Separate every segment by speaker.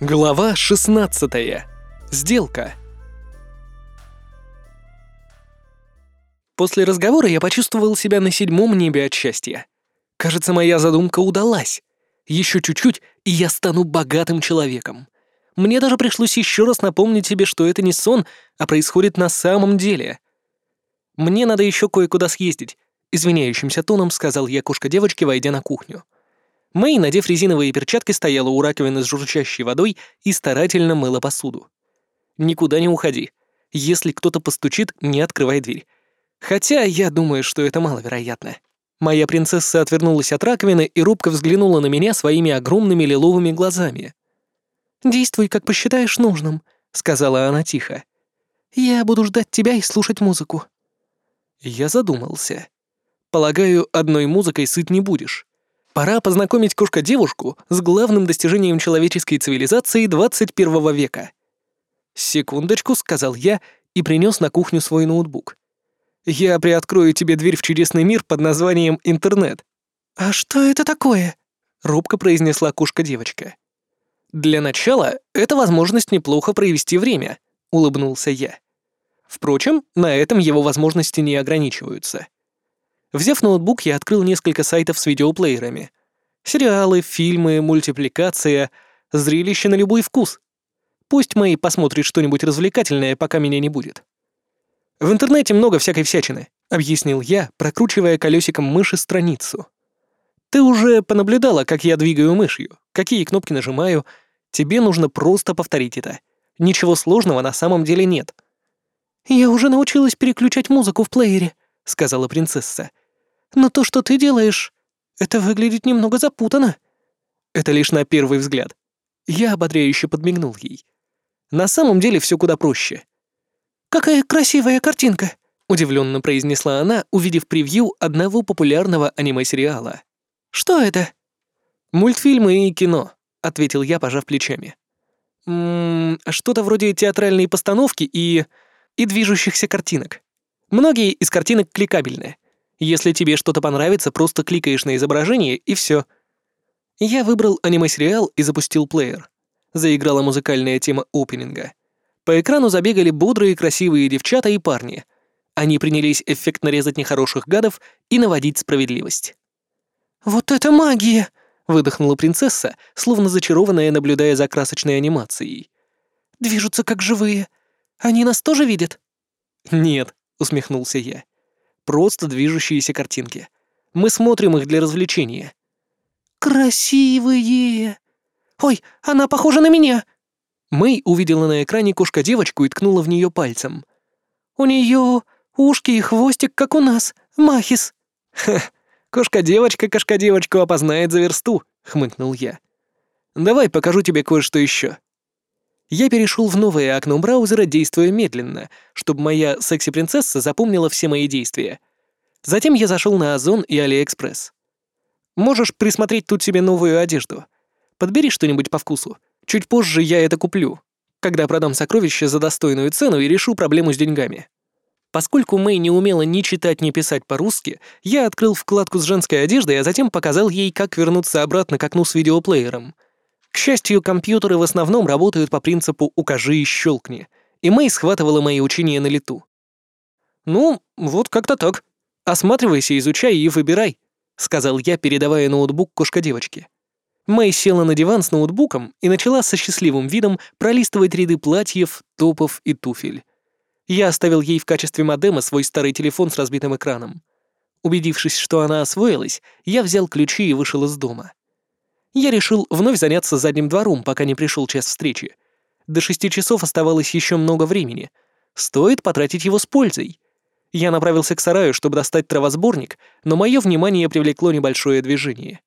Speaker 1: Глава 16. Сделка. После разговора я почувствовал себя на седьмом небе от счастья. Кажется, моя задумка удалась. Еще чуть-чуть, и я стану богатым человеком. Мне даже пришлось еще раз напомнить себе, что это не сон, а происходит на самом деле. Мне надо еще кое-куда съездить, извиняющимся тоном сказал я кошка девочке, войдя на кухню. Мэй, надев резиновые перчатки, стояла у раковины с журчащей водой и старательно мыла посуду. «Никуда не уходи. Если кто-то постучит, не открывай дверь. Хотя я думаю, что это маловероятно». Моя принцесса отвернулась от раковины и робко взглянула на меня своими огромными лиловыми глазами. «Действуй, как посчитаешь нужным», — сказала она тихо. «Я буду ждать тебя и слушать музыку». Я задумался. Полагаю, одной музыкой сыт не будешь. Пора познакомить кошка-девушку с главным достижением человеческой цивилизации 21 века. «Секундочку», — сказал я и принес на кухню свой ноутбук. «Я приоткрою тебе дверь в чудесный мир под названием интернет». «А что это такое?» — робко произнесла кошка-девочка. «Для начала это возможность неплохо провести время», — улыбнулся я. Впрочем, на этом его возможности не ограничиваются. Взяв ноутбук, я открыл несколько сайтов с видеоплеерами. Сериалы, фильмы, мультипликация, зрелище на любой вкус. Пусть Мэй посмотрит что-нибудь развлекательное, пока меня не будет. В интернете много всякой всячины, объяснил я, прокручивая колесиком мыши страницу. Ты уже понаблюдала, как я двигаю мышью, какие кнопки нажимаю. Тебе нужно просто повторить это. Ничего сложного на самом деле нет. «Я уже научилась переключать музыку в плеере», — сказала принцесса. Но то, что ты делаешь, это выглядит немного запутанно. Это лишь на первый взгляд. Я ободряюще подмигнул ей. На самом деле все куда проще. «Какая красивая картинка!» — удивленно произнесла она, увидев превью одного популярного аниме-сериала. «Что это?» «Мультфильмы и кино», — ответил я, пожав плечами. «Ммм, что-то вроде театральной постановки и... и движущихся картинок. Многие из картинок кликабельны. Если тебе что-то понравится, просто кликаешь на изображение и все. Я выбрал аниме-сериал и запустил плеер. Заиграла музыкальная тема опенинга. По экрану забегали бодрые красивые девчата и парни. Они принялись эффектно резать нехороших гадов и наводить справедливость. «Вот это магия!» — выдохнула принцесса, словно зачарованная, наблюдая за красочной анимацией. «Движутся как живые. Они нас тоже видят?» «Нет», — усмехнулся я. Просто движущиеся картинки. Мы смотрим их для развлечения. «Красивые! Ой, она похожа на меня!» Мэй увидела на экране кошка-девочку и ткнула в нее пальцем. «У нее ушки и хвостик, как у нас, Махис!» «Ха, кошка-девочка кошка-девочку опознает за версту», — хмыкнул я. «Давай покажу тебе кое-что еще. Я перешел в новое окно браузера, действуя медленно, чтобы моя секси-принцесса запомнила все мои действия. Затем я зашел на Озон и Алиэкспресс. Можешь присмотреть тут себе новую одежду. Подбери что-нибудь по вкусу. Чуть позже я это куплю, когда продам сокровища за достойную цену и решу проблему с деньгами. Поскольку Мэй не умела ни читать, ни писать по-русски, я открыл вкладку с женской одеждой, а затем показал ей, как вернуться обратно к окну с видеоплеером. К счастью, компьютеры в основном работают по принципу «укажи и щелкни», и Мэй схватывала мои учения на лету. «Ну, вот как-то так. Осматривайся, изучай и выбирай», — сказал я, передавая ноутбук кошка-девочке. Мэй села на диван с ноутбуком и начала со счастливым видом пролистывать ряды платьев, топов и туфель. Я оставил ей в качестве модема свой старый телефон с разбитым экраном. Убедившись, что она освоилась, я взял ключи и вышел из дома я решил вновь заняться задним двором, пока не пришел час встречи. До шести часов оставалось еще много времени. Стоит потратить его с пользой. Я направился к сараю, чтобы достать травосборник, но мое внимание привлекло небольшое движение.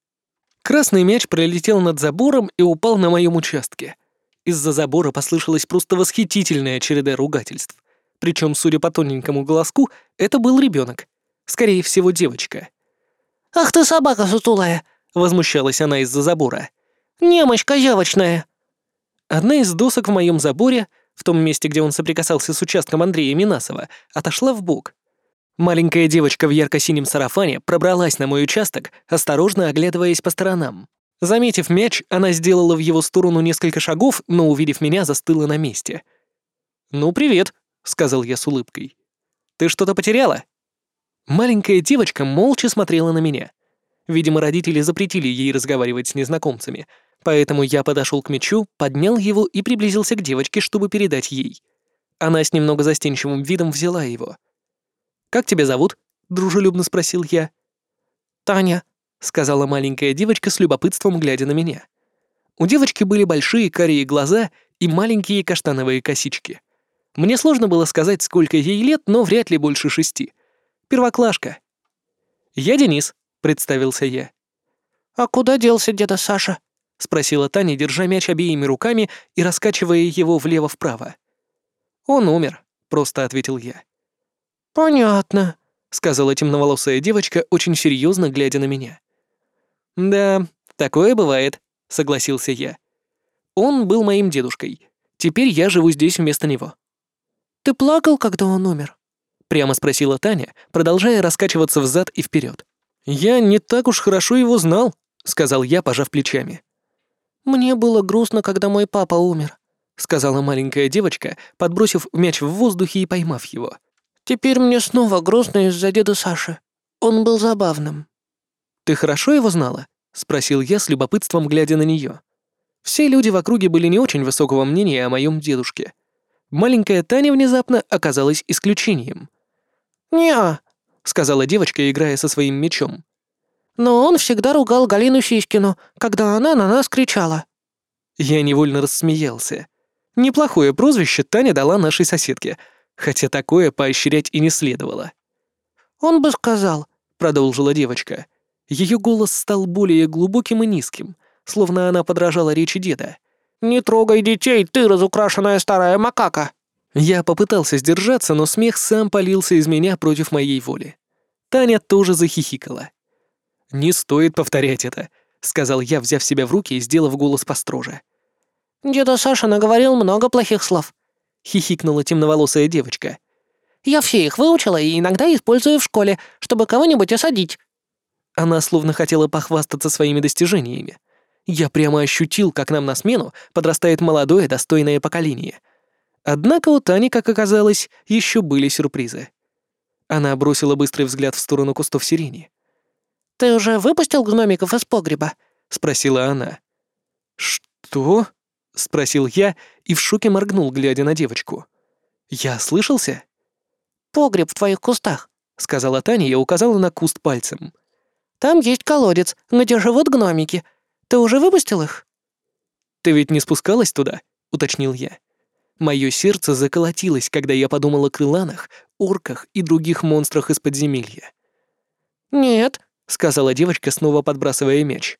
Speaker 1: Красный мяч пролетел над забором и упал на моем участке. Из-за забора послышалась просто восхитительная череда ругательств. Причем, судя по тоненькому голоску, это был ребенок. Скорее всего, девочка.
Speaker 2: «Ах ты собака сутулая!»
Speaker 1: Возмущалась она из-за забора.
Speaker 2: «Немочка явочная!»
Speaker 1: Одна из досок в моем заборе, в том месте, где он соприкасался с участком Андрея Минасова, отошла в бок. Маленькая девочка в ярко-синем сарафане пробралась на мой участок, осторожно оглядываясь по сторонам. Заметив мяч, она сделала в его сторону несколько шагов, но, увидев меня, застыла на месте. «Ну, привет», — сказал я с улыбкой. «Ты что-то потеряла?» Маленькая девочка молча смотрела на меня. Видимо, родители запретили ей разговаривать с незнакомцами, поэтому я подошел к мячу, поднял его и приблизился к девочке, чтобы передать ей. Она с немного застенчивым видом взяла его. «Как тебя зовут?» — дружелюбно спросил я.
Speaker 2: «Таня», —
Speaker 1: сказала маленькая девочка с любопытством, глядя на меня. У девочки были большие карие глаза и маленькие каштановые косички. Мне сложно было сказать, сколько ей лет, но вряд ли больше шести. Первоклашка. «Я Денис», — представился я.
Speaker 2: «А куда делся деда Саша?»
Speaker 1: — спросила Таня, держа мяч обеими руками и раскачивая его влево-вправо. «Он умер», — просто ответил я.
Speaker 2: «Понятно», —
Speaker 1: сказала темноволосая девочка, очень серьезно глядя на меня. «Да, такое бывает», — согласился я. «Он был моим дедушкой. Теперь я живу здесь вместо него».
Speaker 2: «Ты плакал, когда он умер?»
Speaker 1: — прямо спросила Таня, продолжая раскачиваться взад и вперед. «Я не так уж хорошо его знал», — сказал я, пожав плечами.
Speaker 2: «Мне было грустно, когда мой папа умер», —
Speaker 1: сказала маленькая девочка, подбросив мяч в воздухе и поймав его.
Speaker 2: Теперь мне снова грустно из-за деда Саши. Он был забавным».
Speaker 1: «Ты хорошо его знала?» — спросил я с любопытством, глядя на нее. Все люди в округе были не очень высокого мнения о моем дедушке. Маленькая Таня внезапно оказалась исключением.
Speaker 2: «Не-а»,
Speaker 1: сказала девочка, играя со своим мечом.
Speaker 2: «Но он всегда ругал Галину Сиськину, когда она на нас кричала».
Speaker 1: Я невольно рассмеялся. Неплохое прозвище Таня дала нашей соседке — хотя такое поощрять и не следовало.
Speaker 2: «Он бы сказал», —
Speaker 1: продолжила девочка. Ее голос стал более глубоким и низким, словно она подражала речи деда.
Speaker 2: «Не трогай детей, ты разукрашенная старая макака!»
Speaker 1: Я попытался сдержаться, но смех сам полился из меня против моей воли. Таня тоже захихикала. «Не стоит повторять это», — сказал я, взяв себя в руки и сделав голос построже.
Speaker 2: «Деда Саша наговорил много плохих слов
Speaker 1: хихикнула темноволосая девочка.
Speaker 2: «Я все их выучила и иногда использую в школе, чтобы кого-нибудь осадить».
Speaker 1: Она словно хотела похвастаться своими достижениями. Я прямо ощутил, как нам на смену подрастает молодое достойное поколение. Однако у Тани, как оказалось, еще были сюрпризы. Она бросила быстрый взгляд в сторону кустов сирени.
Speaker 2: «Ты уже выпустил гномиков из погреба?»
Speaker 1: — спросила она. «Что?» — спросил я и в шоке моргнул, глядя на девочку. «Я слышался?»
Speaker 2: «Погреб в твоих кустах», —
Speaker 1: сказала Таня и указала на куст пальцем.
Speaker 2: «Там есть колодец, где живут гномики. Ты уже выпустил их?»
Speaker 1: «Ты ведь не спускалась туда?» — уточнил я. Мое сердце заколотилось, когда я подумал о крыланах, орках и других монстрах из подземелья.
Speaker 2: «Нет», —
Speaker 1: сказала девочка, снова подбрасывая мяч.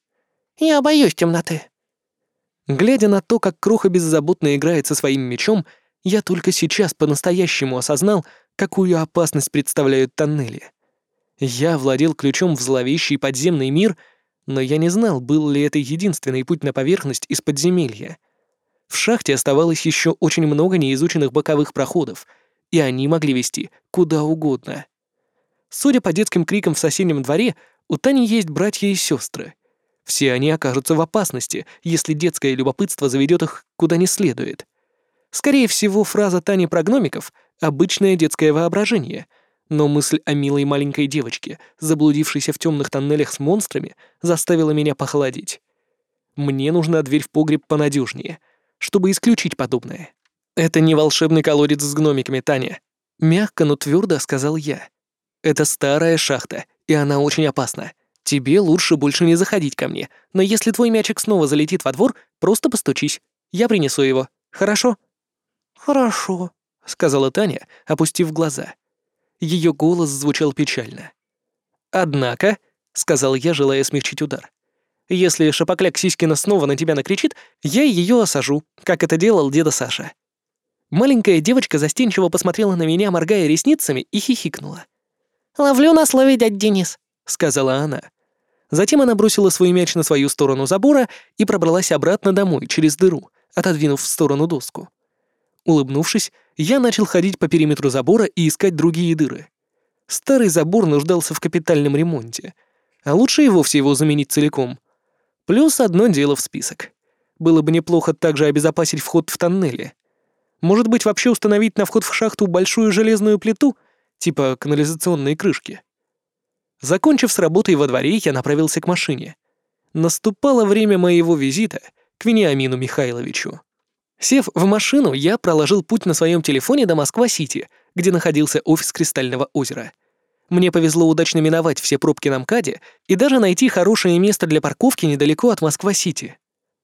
Speaker 2: «Я боюсь темноты».
Speaker 1: Глядя на то, как Кроха беззаботно играет со своим мечом, я только сейчас по-настоящему осознал, какую опасность представляют тоннели. Я владел ключом в зловещий подземный мир, но я не знал, был ли это единственный путь на поверхность из подземелья. В шахте оставалось еще очень много неизученных боковых проходов, и они могли вести куда угодно. Судя по детским крикам в соседнем дворе, у Тани есть братья и сестры. Все они окажутся в опасности, если детское любопытство заведет их куда не следует. Скорее всего, фраза Тани про гномиков — обычное детское воображение, но мысль о милой маленькой девочке, заблудившейся в темных тоннелях с монстрами, заставила меня похолодеть. Мне нужна дверь в погреб понадежнее, чтобы исключить подобное. «Это не волшебный колодец с гномиками, Таня», — мягко, но твердо сказал я. «Это старая шахта, и она очень опасна. Тебе лучше больше не заходить ко мне, но если твой мячик снова залетит во двор, просто постучись. Я принесу его. Хорошо?»
Speaker 2: «Хорошо», —
Speaker 1: сказала Таня, опустив глаза. Ее голос звучал печально. «Однако», — сказал я, желая смягчить удар, «если Шапокляк Сиськина снова на тебя накричит, я ее осажу, как это делал деда Саша». Маленькая девочка застенчиво посмотрела на меня, моргая ресницами, и хихикнула.
Speaker 2: «Ловлю на слове, дядь Денис», —
Speaker 1: сказала она. Затем она бросила свой мяч на свою сторону забора и пробралась обратно домой через дыру, отодвинув в сторону доску. Улыбнувшись, я начал ходить по периметру забора и искать другие дыры. Старый забор нуждался в капитальном ремонте, а лучше и вовсе его заменить целиком. Плюс одно дело в список. Было бы неплохо также обезопасить вход в тоннели. Может быть, вообще установить на вход в шахту большую железную плиту, типа канализационной крышки. Закончив с работой во дворе, я направился к машине. Наступало время моего визита к Вениамину Михайловичу. Сев в машину, я проложил путь на своем телефоне до Москва-Сити, где находился офис Кристального озера. Мне повезло удачно миновать все пробки на МКАДе и даже найти хорошее место для парковки недалеко от Москва-Сити.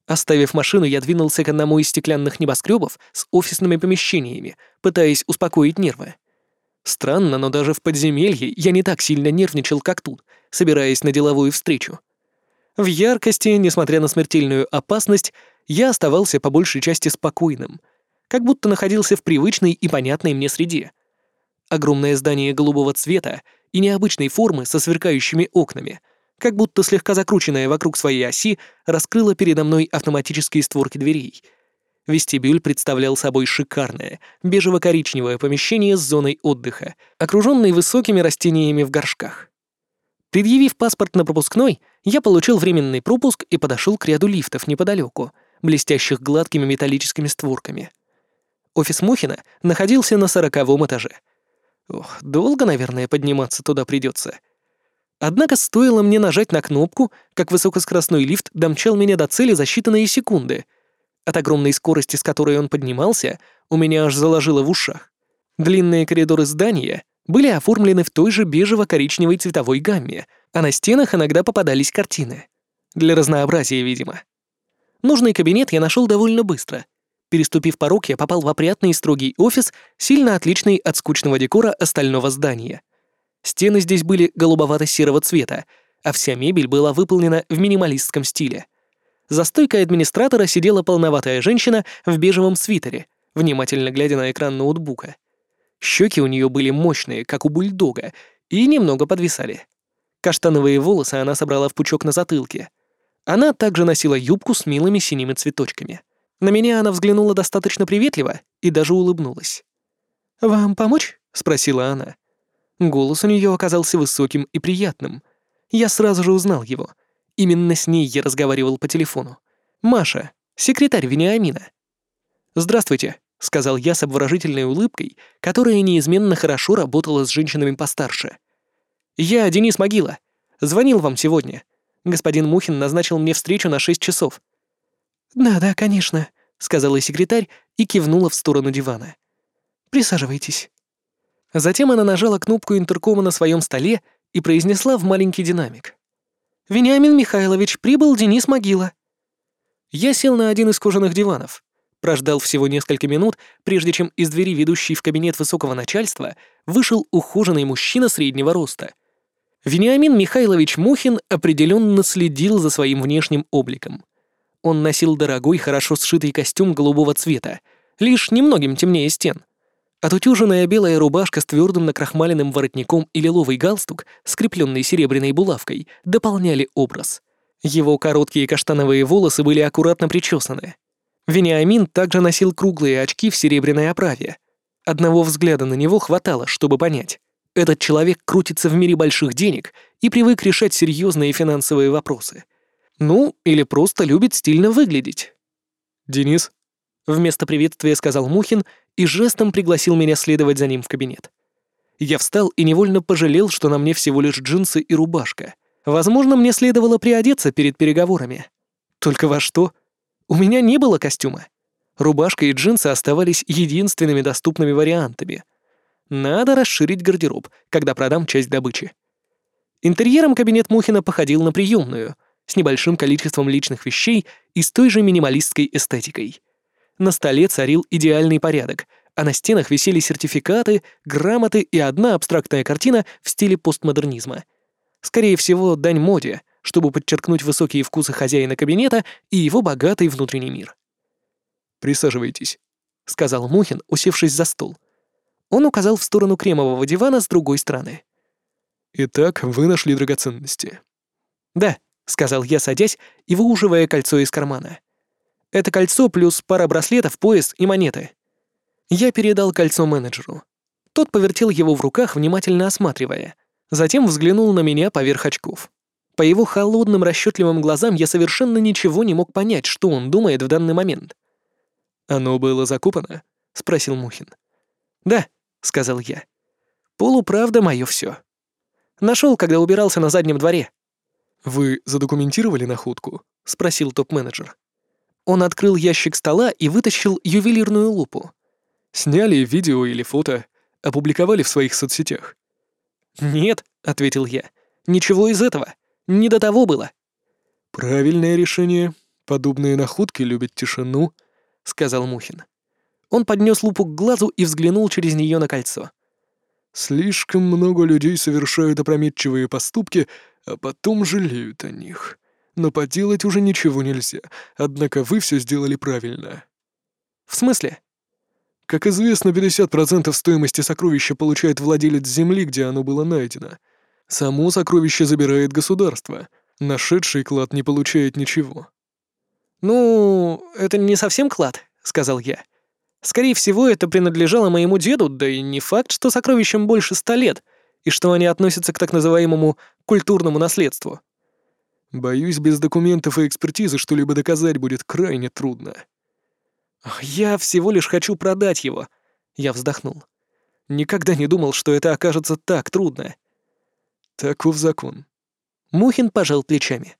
Speaker 1: Оставив машину, я двинулся к одному из стеклянных небоскребов с офисными помещениями, пытаясь успокоить нервы. Странно, но даже в подземелье я не так сильно нервничал, как тут, собираясь на деловую встречу. В яркости, несмотря на смертельную опасность, я оставался по большей части спокойным, как будто находился в привычной и понятной мне среде. Огромное здание голубого цвета и необычной формы со сверкающими окнами, как будто слегка закрученное вокруг своей оси, раскрыло передо мной автоматические створки дверей. Вестибюль представлял собой шикарное, бежево-коричневое помещение с зоной отдыха, окружённой высокими растениями в горшках. Предъявив паспорт на пропускной, я получил временный пропуск и подошел к ряду лифтов неподалеку, блестящих гладкими металлическими створками. Офис Мухина находился на сороковом этаже. Ох, долго, наверное, подниматься туда придется. Однако стоило мне нажать на кнопку, как высокоскоростной лифт домчал меня до цели за считанные секунды. От огромной скорости, с которой он поднимался, у меня аж заложило в ушах. Длинные коридоры здания были оформлены в той же бежево-коричневой цветовой гамме, а на стенах иногда попадались картины. Для разнообразия, видимо. Нужный кабинет я нашел довольно быстро. Переступив порог, я попал в опрятный и строгий офис, сильно отличный от скучного декора остального здания. Стены здесь были голубовато-серого цвета, а вся мебель была выполнена в минималистском стиле. За стойкой администратора сидела полноватая женщина в бежевом свитере, внимательно глядя на экран ноутбука. Щеки у нее были мощные, как у бульдога, и немного подвисали. Каштановые волосы она собрала в пучок на затылке — она также носила юбку с милыми синими цветочками. На меня она взглянула достаточно приветливо и даже улыбнулась. «Вам помочь?» — спросила она. Голос у нее оказался высоким и приятным. Я сразу же узнал его. Именно с ней я разговаривал по телефону. Маша, секретарь Вениамина. «Здравствуйте», — сказал я с обворожительной улыбкой, которая неизменно хорошо работала с женщинами постарше. «Я Денис Могила. Звонил вам сегодня. Господин Мухин назначил мне встречу на шесть часов». «Да-да, конечно», — сказала секретарь и кивнула в сторону дивана. «Присаживайтесь». Затем она нажала кнопку интеркома на своем столе и произнесла в маленький динамик. «Вениамин Михайлович, прибыл Денис Могила». Я сел на один из кожаных диванов, прождал всего несколько минут, прежде чем из двери, ведущей в кабинет высокого начальства, вышел ухоженный мужчина среднего роста — Вениамин Михайлович Мухин определенно следил за своим внешним обликом. Он носил дорогой, хорошо сшитый костюм голубого цвета, лишь немногим темнее стен. Отутюженная белая рубашка с твердым накрахмаленным воротником и лиловый галстук, скрепленный серебряной булавкой, дополняли образ. Его короткие каштановые волосы были аккуратно причесаны. Вениамин также носил круглые очки в серебряной оправе. Одного взгляда на него хватало, чтобы понять. Этот человек крутится в мире больших денег и привык решать серьезные финансовые вопросы. Ну, или просто любит стильно выглядеть. «Денис?» — вместо приветствия сказал Мухин и жестом пригласил меня следовать за ним в кабинет. Я встал и невольно пожалел, что на мне всего лишь джинсы и рубашка. Возможно, мне следовало приодеться перед переговорами. Только во что? У меня не было костюма. Рубашка и джинсы оставались единственными доступными вариантами — надо расширить гардероб, когда продам часть добычи. Интерьером кабинет Мухина походил на приемную, с небольшим количеством личных вещей и с той же минималистской эстетикой. На столе царил идеальный порядок, а на стенах висели сертификаты, грамоты и одна абстрактная картина в стиле постмодернизма. Скорее всего, дань моде, чтобы подчеркнуть высокие вкусы хозяина кабинета и его богатый внутренний мир. «Присаживайтесь», — сказал Мухин, усевшись за стол. Он указал в сторону кремового дивана с другой стороны. «Итак, вы нашли драгоценности». «Да», — сказал я, садясь и выуживая кольцо из кармана. «Это кольцо плюс пара браслетов, пояс и монеты». Я передал кольцо менеджеру. Тот повертел его в руках, внимательно осматривая. Затем взглянул на меня поверх очков. По его холодным расчетливым глазам я совершенно ничего не мог понять, что он думает в данный момент. «Оно было закопано?» — спросил Мухин. «Да», — сказал я. «Полуправда мое все. Нашел, когда убирался на заднем дворе». «Вы задокументировали находку?» — спросил топ-менеджер. Он открыл ящик стола и вытащил ювелирную лупу. «Сняли видео или фото, опубликовали в своих соцсетях?» «Нет», — ответил я, — «ничего из этого. Не до того было». «Правильное решение. Подобные находки любят тишину», — сказал Мухин. Он поднес лупу к глазу и взглянул через нее на кольцо. «Слишком много людей совершают опрометчивые поступки, а потом жалеют о них. Но поделать уже ничего нельзя, однако вы все сделали правильно». «В смысле?» Как известно, 50% стоимости сокровища получает владелец земли, где оно было найдено. Само сокровище забирает государство. Нашедший клад не получает ничего. «Ну, это не совсем клад», — сказал я. «Скорее всего, это принадлежало моему деду, да и не факт, что сокровищам больше ста лет, и что они относятся к так называемому культурному наследству». «Боюсь, без документов и экспертизы что-либо доказать будет крайне трудно», «Я всего лишь хочу продать его», — я вздохнул. Никогда не думал, что это окажется так трудно. Таков закон. Мухин пожал плечами.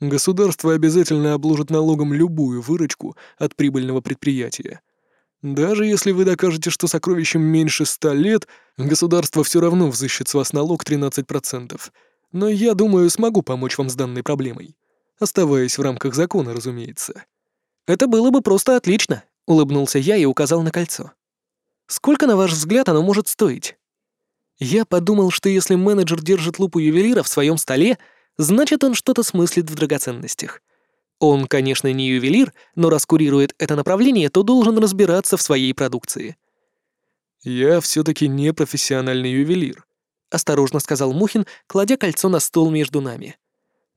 Speaker 1: Государство обязательно обложит налогом любую выручку от прибыльного предприятия. Даже если вы докажете, что сокровищем меньше ста лет, государство все равно взыщет с вас налог 13%. Но я думаю, смогу помочь вам с данной проблемой. Оставаясь в рамках закона, разумеется. «Это было бы просто отлично», — улыбнулся я и указал на кольцо. «Сколько, на ваш взгляд, оно может стоить?» Я подумал, что если менеджер держит лупу ювелира в своем столе, значит, он что-то смыслит в драгоценностях. Он, конечно, не ювелир, но раз курирует это направление, то должен разбираться в своей продукции. «Я все-таки не профессиональный ювелир», — осторожно сказал Мухин, кладя кольцо на стол между нами.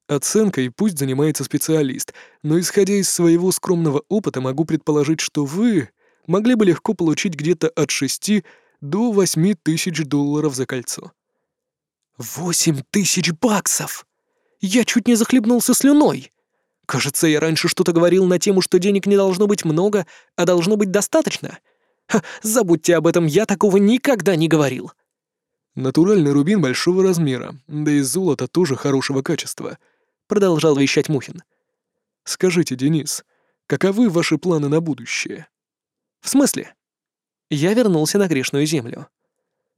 Speaker 1: Оценкой пусть занимается специалист, но исходя из своего скромного опыта могу предположить, что вы могли бы легко получить где-то от 6 до 8 тысяч долларов за кольцо. Восемь тысяч баксов! Я чуть не захлебнулся слюной. Кажется, я раньше что-то говорил на тему, что денег не должно быть много, а должно быть достаточно. Ха, забудьте об этом, я такого никогда не говорил. Натуральный рубин большого размера, да и золото тоже хорошего качества — продолжал вещать Мухин. «Скажите, Денис, каковы ваши планы на будущее?» «В смысле?» Я вернулся на грешную землю.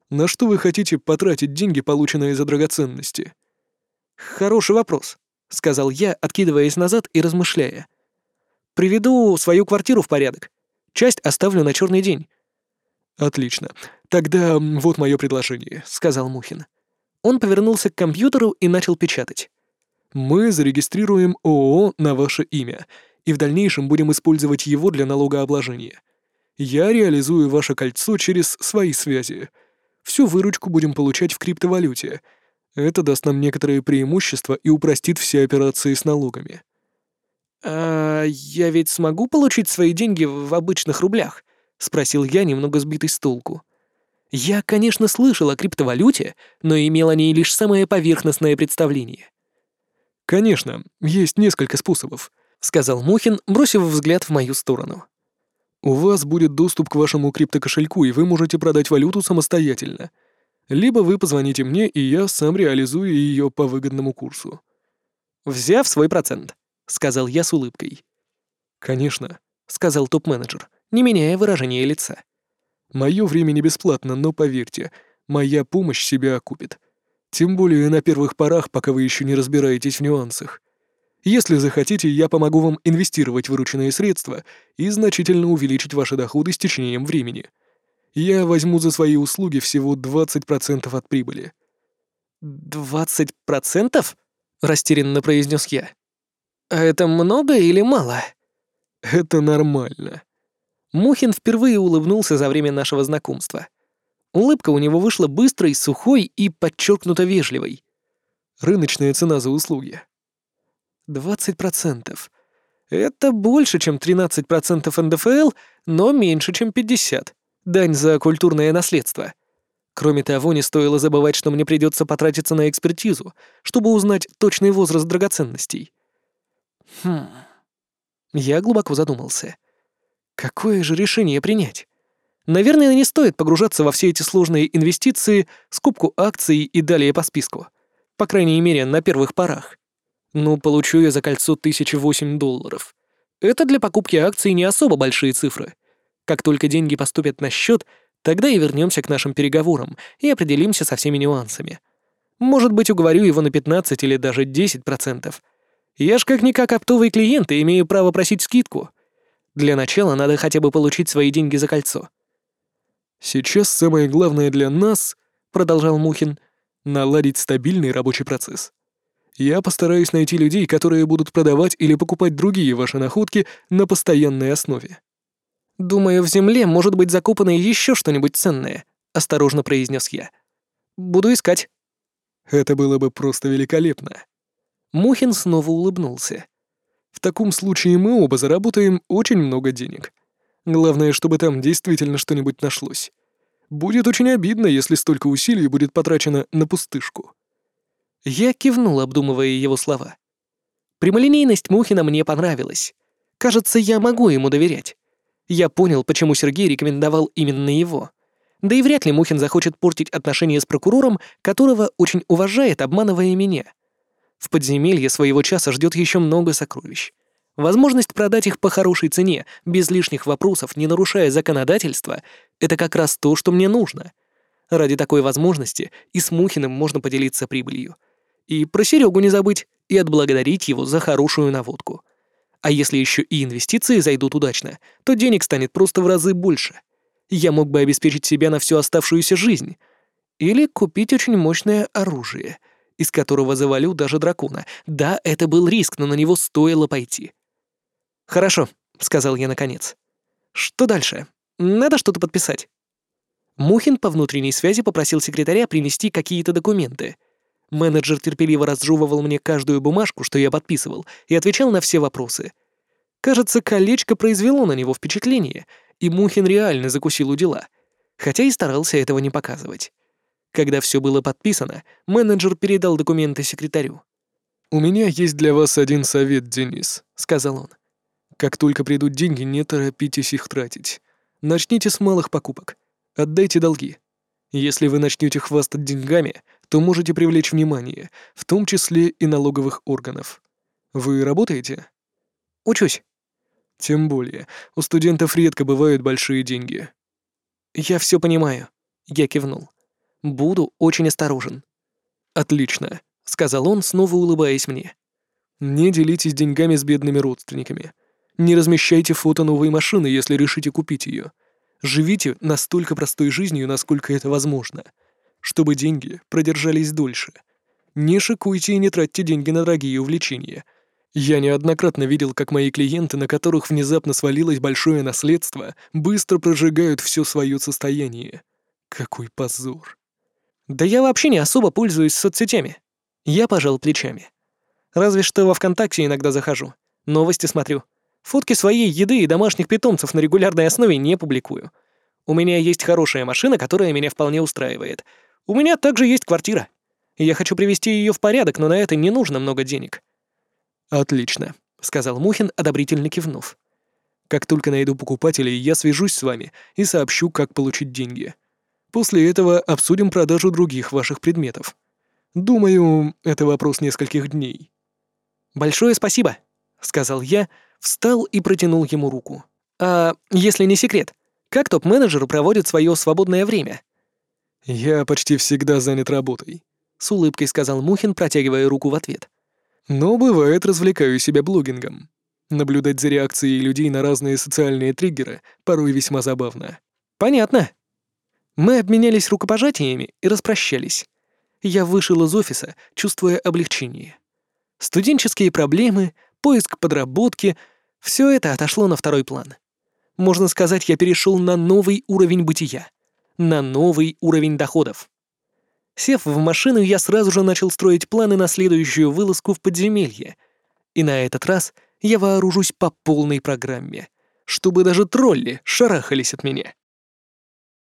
Speaker 1: «На что вы хотите потратить деньги, полученные за драгоценности?» «Хороший вопрос», — сказал я, откидываясь назад и размышляя. «Приведу свою квартиру в порядок. Часть оставлю на черный день». «Отлично. Тогда вот мое предложение», — сказал Мухин. Он повернулся к компьютеру и начал печатать. Мы зарегистрируем ООО на ваше имя и в дальнейшем будем использовать его для налогообложения. Я реализую ваше кольцо через свои связи. Всю выручку будем получать в криптовалюте. Это даст нам некоторые преимущества и упростит все операции с налогами. «А я ведь смогу получить свои деньги в обычных рублях?» — спросил я, немного сбитый с толку. Я, конечно, слышал о криптовалюте, но имел о ней лишь самое поверхностное представление. «Конечно, есть несколько способов», — сказал Мухин, бросив взгляд в мою сторону. «У вас будет доступ к вашему криптокошельку, и вы можете продать валюту самостоятельно. Либо вы позвоните мне, и я сам реализую ее по выгодному курсу». «Взяв свой процент», — сказал я с улыбкой. «Конечно», — сказал топ-менеджер, не меняя выражения лица. «Мое время не бесплатно, но поверьте, моя помощь себя окупит. Тем более на первых порах, пока вы еще не разбираетесь в нюансах. Если захотите, я помогу вам инвестировать вырученные средства и значительно увеличить ваши доходы с течением времени. Я возьму за свои услуги всего 20% от прибыли». «Двадцать процентов?» — растерянно произнес я. «А это много или мало?» «Это нормально». Мухин впервые улыбнулся за время нашего знакомства. Улыбка у него вышла быстрой, сухой и подчеркнуто вежливой. Рыночная цена за услуги. 20%. Это больше, чем 13% НДФЛ, но меньше, чем 50%. Дань за культурное наследство. Кроме того, не стоило забывать, что мне придется потратиться на экспертизу, чтобы узнать точный возраст драгоценностей. Хм. Я глубоко задумался. Какое же решение принять? Наверное, не стоит погружаться во все эти сложные инвестиции, скупку акций и далее по списку. По крайней мере, на первых порах. Ну, получу я за кольцо 1008 долларов. Это для покупки акций не особо большие цифры. Как только деньги поступят на счет, тогда и вернемся к нашим переговорам и определимся со всеми нюансами. Может быть, уговорю его на 15 или даже 10%. Я ж как-никак оптовый клиент и имею право просить скидку. Для начала надо хотя бы получить свои деньги за кольцо. «Сейчас самое главное для нас», — продолжал Мухин, — «наладить стабильный рабочий процесс. Я постараюсь найти людей, которые будут продавать или покупать другие ваши находки на постоянной основе». «Думаю, в земле может быть закопано еще что-нибудь ценное», — осторожно произнес я. «Буду искать». «Это было бы просто великолепно». Мухин снова улыбнулся. «В таком случае мы оба заработаем очень много денег. Главное, чтобы там действительно что-нибудь нашлось. Будет очень обидно, если столько усилий будет потрачено на пустышку». Я кивнул, обдумывая его слова. Прямолинейность Мухина мне понравилась. Кажется, я могу ему доверять. Я понял, почему Сергей рекомендовал именно его. Да и вряд ли Мухин захочет портить отношения с прокурором, которого очень уважает, обманывая меня. В подземелье своего часа ждет еще много сокровищ. Возможность продать их по хорошей цене, без лишних вопросов, не нарушая законодательства, это как раз то, что мне нужно. Ради такой возможности и с Мухиным можно поделиться прибылью. И про Серегу не забыть, и отблагодарить его за хорошую наводку. А если еще и инвестиции зайдут удачно, то денег станет просто в разы больше. Я мог бы обеспечить себя на всю оставшуюся жизнь. Или купить очень мощное оружие, из которого завалю даже дракона. Да, это был риск, но на него стоило пойти. «Хорошо», — сказал я наконец. «Что дальше? Надо что-то подписать». Мухин по внутренней связи попросил секретаря принести какие-то документы — Менеджер терпеливо разжевывал мне каждую бумажку, что я подписывал, и отвечал на все вопросы. Кажется, колечко произвело на него впечатление, и Мухин реально закусил у дела, хотя и старался этого не показывать. Когда все было подписано, менеджер передал документы секретарю. «У меня есть для вас один совет, Денис», — сказал он. «Как только придут деньги, не торопитесь их тратить. Начните с малых покупок. Отдайте долги. Если вы начнете хвастать деньгами, то можете привлечь внимание, в том числе и налоговых органов. Вы работаете? Учусь. Тем более, у студентов редко бывают большие деньги. Я все понимаю. Я кивнул. Буду очень осторожен. Отлично, сказал он, снова улыбаясь мне. Не делитесь деньгами с бедными родственниками. Не размещайте фото новой машины, если решите купить ее. Живите настолько простой жизнью, насколько это возможно чтобы деньги продержались дольше. Не шикуйте и не тратьте деньги на дорогие увлечения. Я неоднократно видел, как мои клиенты, на которых внезапно свалилось большое наследство, быстро прожигают все свое состояние. Какой позор. Да я вообще не особо пользуюсь соцсетями. Я пожал плечами. Разве что во ВКонтакте иногда захожу. Новости смотрю. Фотки своей еды и домашних питомцев на регулярной основе не публикую. У меня есть хорошая машина, которая меня вполне устраивает — у меня также есть квартира. Я хочу привести ее в порядок, но на это не нужно много денег». «Отлично», — сказал Мухин, одобрительно кивнув. «Как только найду покупателей, я свяжусь с вами и сообщу, как получить деньги. После этого обсудим продажу других ваших предметов. Думаю, это вопрос нескольких дней». «Большое спасибо», — сказал я, встал и протянул ему руку. «А если не секрет, как топ-менеджер проводит свое свободное время?» «Я почти всегда занят работой», — с улыбкой сказал Мухин, протягивая руку в ответ. «Но бывает, развлекаю себя блогингом. Наблюдать за реакцией людей на разные социальные триггеры порой весьма забавно». «Понятно». Мы обменялись рукопожатиями и распрощались. Я вышел из офиса, чувствуя облегчение. Студенческие проблемы, поиск подработки — все это отошло на второй план. Можно сказать, я перешел на новый уровень бытия — на новый уровень доходов. Сев в машину, я сразу же начал строить планы на следующую вылазку в подземелье. И на этот раз я вооружусь по полной программе, чтобы даже тролли шарахались от меня.